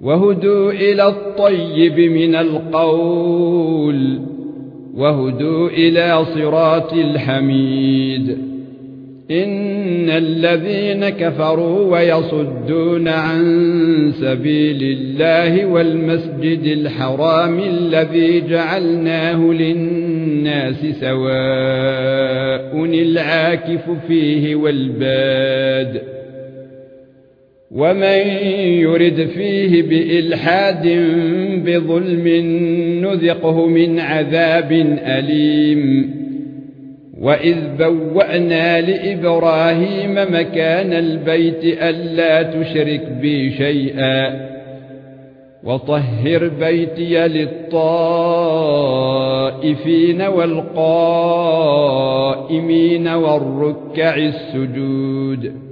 وهدوا إلى الطيب من القول وهدوا إلى صراط الحميد. إن الذين كفروا ويصدون عن سبيل الله والمسجد الحرام الذي جعلناه للناس سواء العاكف فيه والباد ومن يرد فيه بالحاد بظلم نذقه من عذاب اليم واذ بوأنا لابراهيم مكان البيت الا تشرك بي شيئا وطهر بيتي للطائفين والقائمين والركع السجود